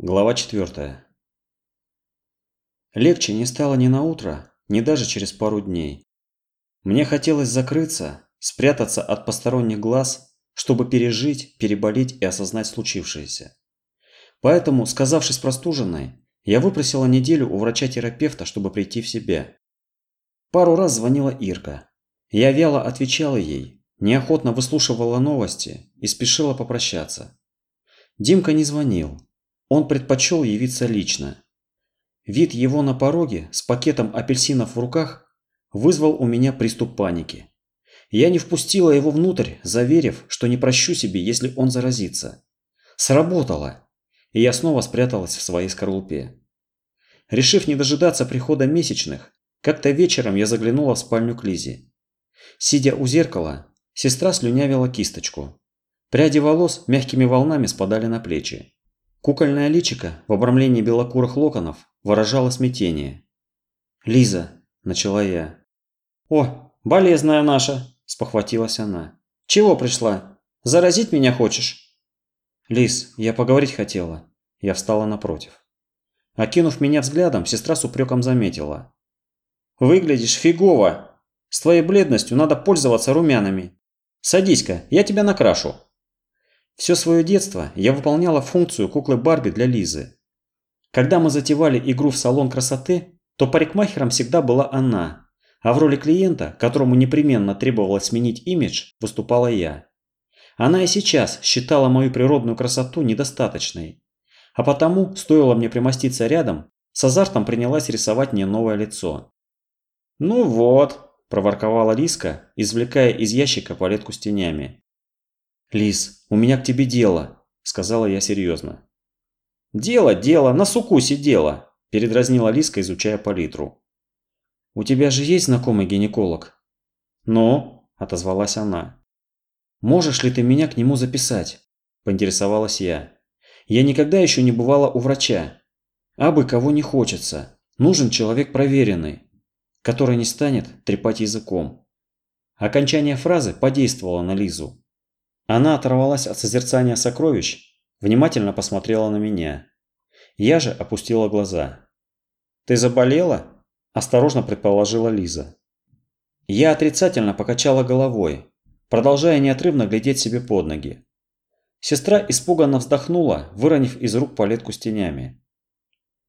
Глава 4. Легче не стало ни на утро, ни даже через пару дней. Мне хотелось закрыться, спрятаться от посторонних глаз, чтобы пережить, переболеть и осознать случившееся. Поэтому, сказавшись простуженной, я выпросила неделю у врача-терапевта, чтобы прийти в себя. Пару раз звонила Ирка. Я вяло отвечала ей, неохотно выслушивала новости и спешила попрощаться. Димка не звонил, он предпочел явиться лично. Вид его на пороге с пакетом апельсинов в руках вызвал у меня приступ паники. Я не впустила его внутрь, заверив, что не прощу себе, если он заразится. Сработало, и я снова спряталась в своей скорлупе. Решив не дожидаться прихода месячных, как-то вечером я заглянула в спальню к Лизе. Сидя у зеркала, сестра слюнявила кисточку. Пряди волос мягкими волнами спадали на плечи. Кукольное личико в обрамлении белокурых локонов выражало смятение. «Лиза», – начала я. «О, болезная наша», – спохватилась она. «Чего пришла? Заразить меня хочешь?» «Лиз, я поговорить хотела». Я встала напротив. Окинув меня взглядом, сестра с упреком заметила. «Выглядишь фигово. С твоей бледностью надо пользоваться румянами. Садись-ка, я тебя накрашу». Все свое детство я выполняла функцию куклы Барби для Лизы. Когда мы затевали игру в салон красоты, то парикмахером всегда была она, а в роли клиента, которому непременно требовалось сменить имидж, выступала я. Она и сейчас считала мою природную красоту недостаточной. А потому, стоило мне примоститься рядом, с азартом принялась рисовать мне новое лицо. «Ну вот», – проворковала Лиска, извлекая из ящика палетку с тенями. «Лис, у меня к тебе дело», – сказала я серьезно. «Дело, дело, на суку сидела», – передразнила Лиска, изучая палитру. «У тебя же есть знакомый гинеколог?» «Ну?» – отозвалась она. «Можешь ли ты меня к нему записать?» – поинтересовалась я. «Я никогда еще не бывала у врача. Абы кого не хочется. Нужен человек проверенный, который не станет трепать языком». Окончание фразы подействовало на Лизу. Она оторвалась от созерцания сокровищ, внимательно посмотрела на меня. Я же опустила глаза. «Ты заболела?» – осторожно предположила Лиза. Я отрицательно покачала головой, продолжая неотрывно глядеть себе под ноги. Сестра испуганно вздохнула, выронив из рук палетку с тенями.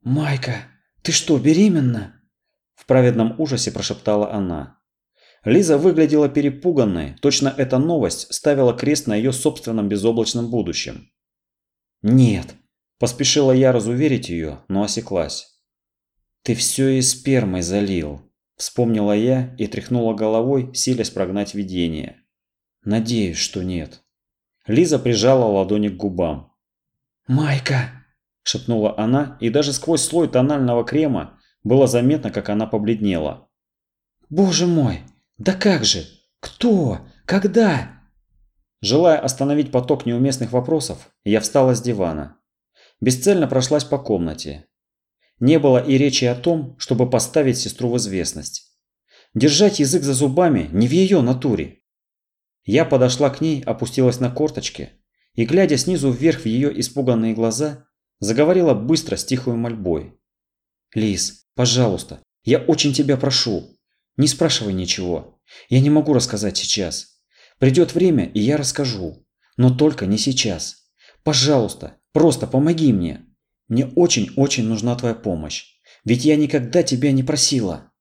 «Майка, ты что, беременна?» В праведном ужасе прошептала она. Лиза выглядела перепуганной, точно эта новость ставила крест на ее собственном безоблачном будущем. «Нет», – поспешила я разуверить ее, но осеклась. «Ты все и спермой залил», – вспомнила я и тряхнула головой, силясь прогнать видение. «Надеюсь, что нет». Лиза прижала ладони к губам. «Майка!» – шепнула она, и даже сквозь слой тонального крема было заметно, как она побледнела. «Боже мой! «Да как же? Кто? Когда?» Желая остановить поток неуместных вопросов, я встала с дивана. Бесцельно прошлась по комнате. Не было и речи о том, чтобы поставить сестру в известность. Держать язык за зубами не в ее натуре. Я подошла к ней, опустилась на корточки и, глядя снизу вверх в ее испуганные глаза, заговорила быстро с тихой мольбой. «Лиз, пожалуйста, я очень тебя прошу, не спрашивай ничего. Я не могу рассказать сейчас. Придет время, и я расскажу. Но только не сейчас. Пожалуйста, просто помоги мне. Мне очень-очень нужна твоя помощь. Ведь я никогда тебя не просила.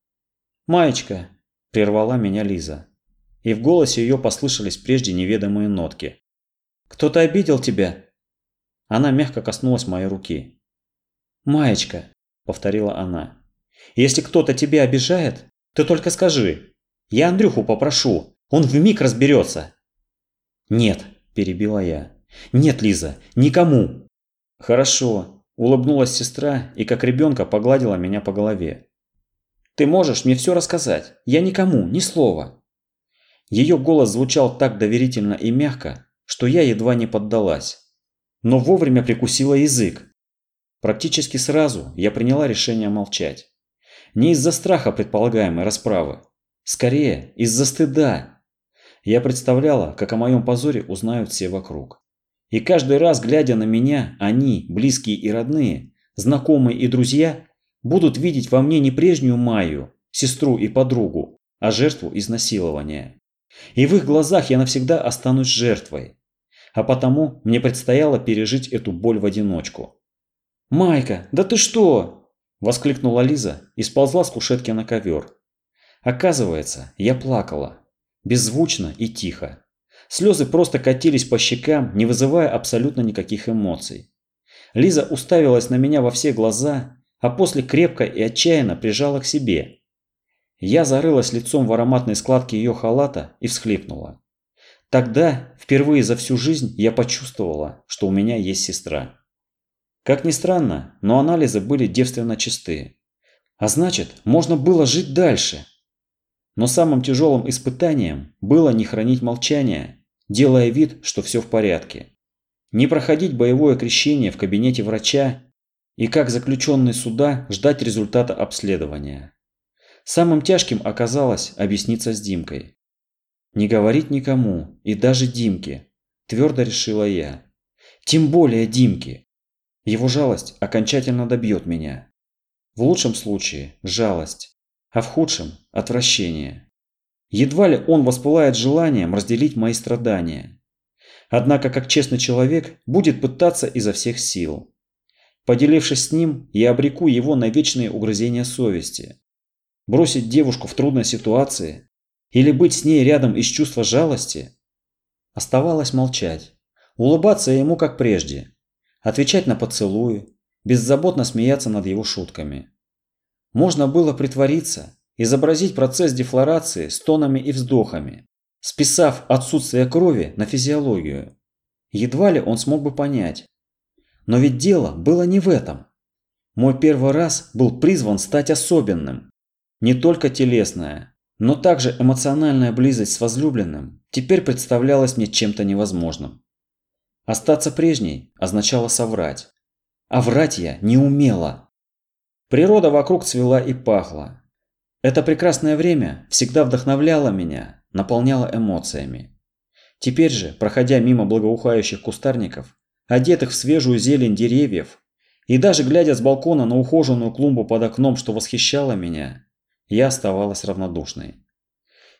Маечка, прервала меня Лиза. И в голосе ее послышались прежде неведомые нотки. Кто-то обидел тебя? Она мягко коснулась моей руки. Маечка, повторила она. Если кто-то тебя обижает, ты только скажи. Я Андрюху попрошу. Он вмиг разберется. Нет, перебила я. Нет, Лиза, никому. Хорошо, улыбнулась сестра и как ребенка погладила меня по голове. Ты можешь мне все рассказать. Я никому, ни слова. Ее голос звучал так доверительно и мягко, что я едва не поддалась. Но вовремя прикусила язык. Практически сразу я приняла решение молчать. Не из-за страха предполагаемой расправы. Скорее, из-за стыда. Я представляла, как о моем позоре узнают все вокруг. И каждый раз, глядя на меня, они, близкие и родные, знакомые и друзья, будут видеть во мне не прежнюю Майю, сестру и подругу, а жертву изнасилования. И в их глазах я навсегда останусь жертвой. А потому мне предстояло пережить эту боль в одиночку. «Майка, да ты что?» – воскликнула Лиза и сползла с кушетки на ковер. Оказывается, я плакала. Беззвучно и тихо. Слезы просто катились по щекам, не вызывая абсолютно никаких эмоций. Лиза уставилась на меня во все глаза, а после крепко и отчаянно прижала к себе. Я зарылась лицом в ароматной складке ее халата и всхлипнула. Тогда, впервые за всю жизнь, я почувствовала, что у меня есть сестра. Как ни странно, но анализы были девственно чистые. А значит, можно было жить дальше. Но самым тяжелым испытанием было не хранить молчание, делая вид, что все в порядке. Не проходить боевое крещение в кабинете врача и как заключенный суда ждать результата обследования. Самым тяжким оказалось объясниться с Димкой. Не говорить никому, и даже Димке, твердо решила я. Тем более Димке. Его жалость окончательно добьет меня. В лучшем случае – жалость, а в худшем – отвращение. Едва ли он воспылает желанием разделить мои страдания. Однако, как честный человек, будет пытаться изо всех сил. Поделившись с ним, я обреку его на вечные угрызения совести. Бросить девушку в трудной ситуации или быть с ней рядом из чувства жалости? Оставалось молчать, улыбаться ему как прежде, отвечать на поцелуи, беззаботно смеяться над его шутками. Можно было притвориться, изобразить процесс дефлорации стонами и вздохами, списав отсутствие крови на физиологию. Едва ли он смог бы понять. Но ведь дело было не в этом. Мой первый раз был призван стать особенным. Не только телесная, но также эмоциональная близость с возлюбленным теперь представлялась мне чем-то невозможным. Остаться прежней означало соврать. А врать я не умела. Природа вокруг цвела и пахла. Это прекрасное время всегда вдохновляло меня, наполняло эмоциями. Теперь же, проходя мимо благоухающих кустарников, одетых в свежую зелень деревьев, и даже глядя с балкона на ухоженную клумбу под окном, что восхищало меня, я оставалась равнодушной.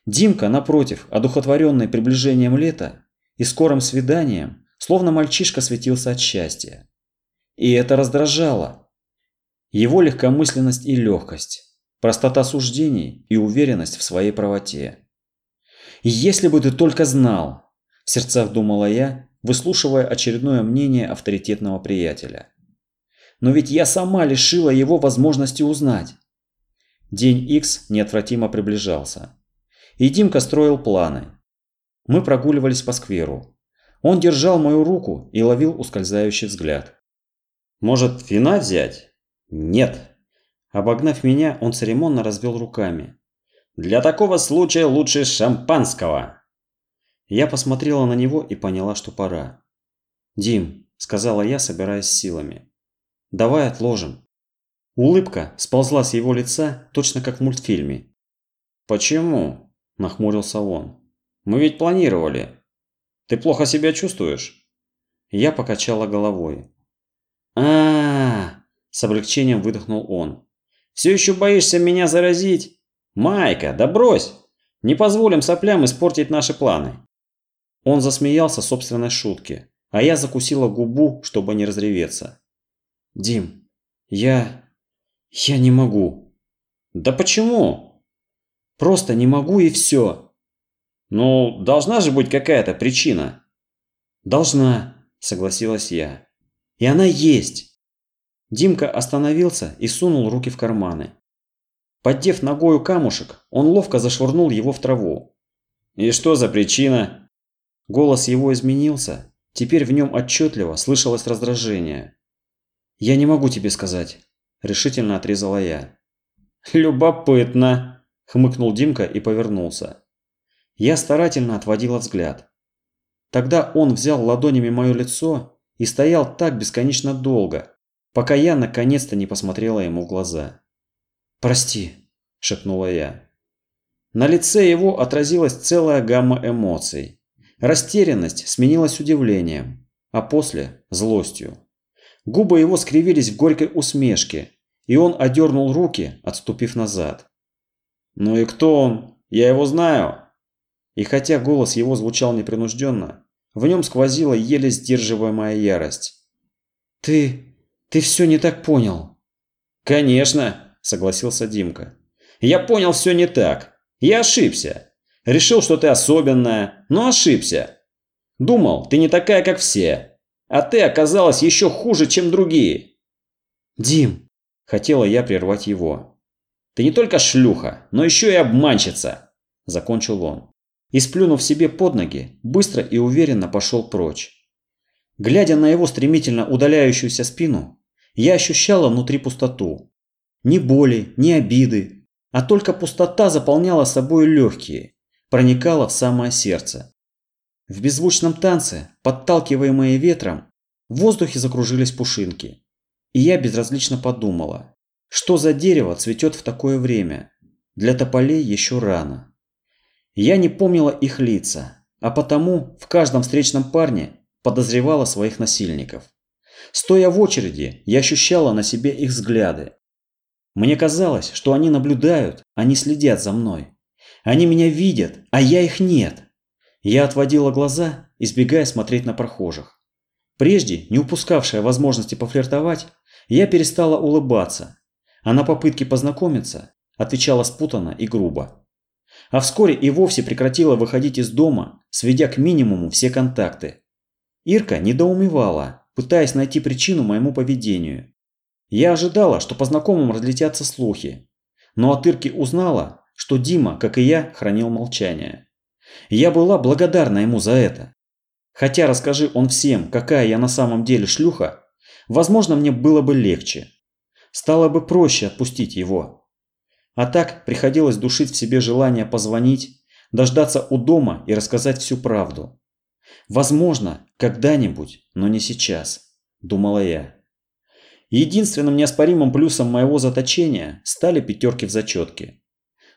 Димка, напротив, одухотворенный приближением лета и скорым свиданием, словно мальчишка светился от счастья. И это раздражало. Его легкомысленность и легкость, простота суждений и уверенность в своей правоте. «Если бы ты только знал!» – в сердцах думала я, выслушивая очередное мнение авторитетного приятеля. «Но ведь я сама лишила его возможности узнать. День X неотвратимо приближался. И Димка строил планы. Мы прогуливались по скверу. Он держал мою руку и ловил ускользающий взгляд. «Может, вина взять?» «Нет». Обогнав меня, он церемонно развел руками. «Для такого случая лучше шампанского!» Я посмотрела на него и поняла, что пора. «Дим», – сказала я, собираясь силами, – «давай отложим. Улыбка сползла с его лица, точно как в мультфильме. «Почему?» – нахмурился он. «Мы ведь планировали. Ты плохо себя чувствуешь?» Я покачала головой. а, -а, -а с облегчением выдохнул он. «Все еще боишься меня заразить? Майка, да брось! Не позволим соплям испортить наши планы!» Он засмеялся собственной шутке, а я закусила губу, чтобы не разреветься. «Дим, я... Я не могу. Да почему? Просто не могу и все. Ну, должна же быть какая-то причина. Должна, согласилась я. И она есть. Димка остановился и сунул руки в карманы. Поддев ногою камушек, он ловко зашвырнул его в траву. «И что за причина?» Голос его изменился. Теперь в нем отчетливо слышалось раздражение. «Я не могу тебе сказать. – решительно отрезала я. «Любопытно!» – хмыкнул Димка и повернулся. Я старательно отводила взгляд. Тогда он взял ладонями мое лицо и стоял так бесконечно долго, пока я наконец-то не посмотрела ему в глаза. «Прости», – шепнула я. На лице его отразилась целая гамма эмоций. Растерянность сменилась удивлением. а после – злостью. Губы его скривились в горькой усмешке, и он одернул руки, отступив назад. «Ну и кто он? Я его знаю!» И хотя голос его звучал непринужденно, в нем сквозила еле сдерживаемая ярость. «Ты... ты все не так понял». «Конечно!» – согласился Димка. «Я понял все не так. Я ошибся. Решил, что ты особенная, но ошибся. Думал, ты не такая, как все. А ты оказалась еще хуже, чем другие». «Дим!» – хотела я прервать его. «Ты не только шлюха, но еще и обманщица!» – закончил он и, сплюнув себе под ноги, быстро и уверенно пошел прочь. Глядя на его стремительно удаляющуюся спину, я ощущала внутри пустоту. Ни боли, ни обиды, а только пустота заполняла собой легкие, проникала в самое сердце. В беззвучном танце, подталкиваемые ветром, в воздухе закружились пушинки. И я безразлично подумала, что за дерево цветет в такое время? Для тополей еще рано. Я не помнила их лица, а потому в каждом встречном парне подозревала своих насильников. Стоя в очереди, я ощущала на себе их взгляды. Мне казалось, что они наблюдают, они следят за мной. Они меня видят, а я их нет. Я отводила глаза, избегая смотреть на прохожих. Прежде, не упускавшая возможности пофлиртовать, я перестала улыбаться, а на попытки познакомиться отвечала спутанно и грубо а вскоре и вовсе прекратила выходить из дома, сведя к минимуму все контакты. Ирка недоумевала, пытаясь найти причину моему поведению. Я ожидала, что по знакомым разлетятся слухи, но от Ирки узнала, что Дима, как и я, хранил молчание. Я была благодарна ему за это. Хотя расскажи он всем, какая я на самом деле шлюха, возможно, мне было бы легче. Стало бы проще отпустить его. А так приходилось душить в себе желание позвонить, дождаться у дома и рассказать всю правду. Возможно, когда-нибудь, но не сейчас, думала я. Единственным неоспоримым плюсом моего заточения стали пятерки в зачетке.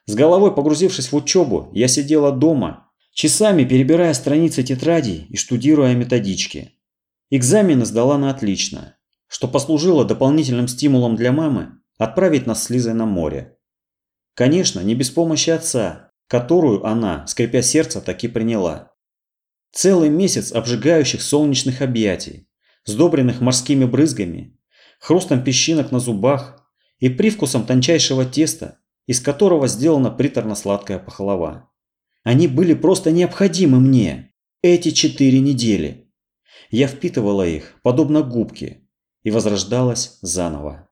С головой погрузившись в учебу, я сидела дома, часами перебирая страницы тетрадей и штудируя методички. Экзамены сдала на отлично, что послужило дополнительным стимулом для мамы отправить нас с Лизой на море. Конечно, не без помощи отца, которую она, скрипя сердце, таки приняла. Целый месяц обжигающих солнечных объятий, сдобренных морскими брызгами, хрустом песчинок на зубах и привкусом тончайшего теста, из которого сделана приторно-сладкая пахлава. Они были просто необходимы мне, эти четыре недели. Я впитывала их, подобно губке, и возрождалась заново.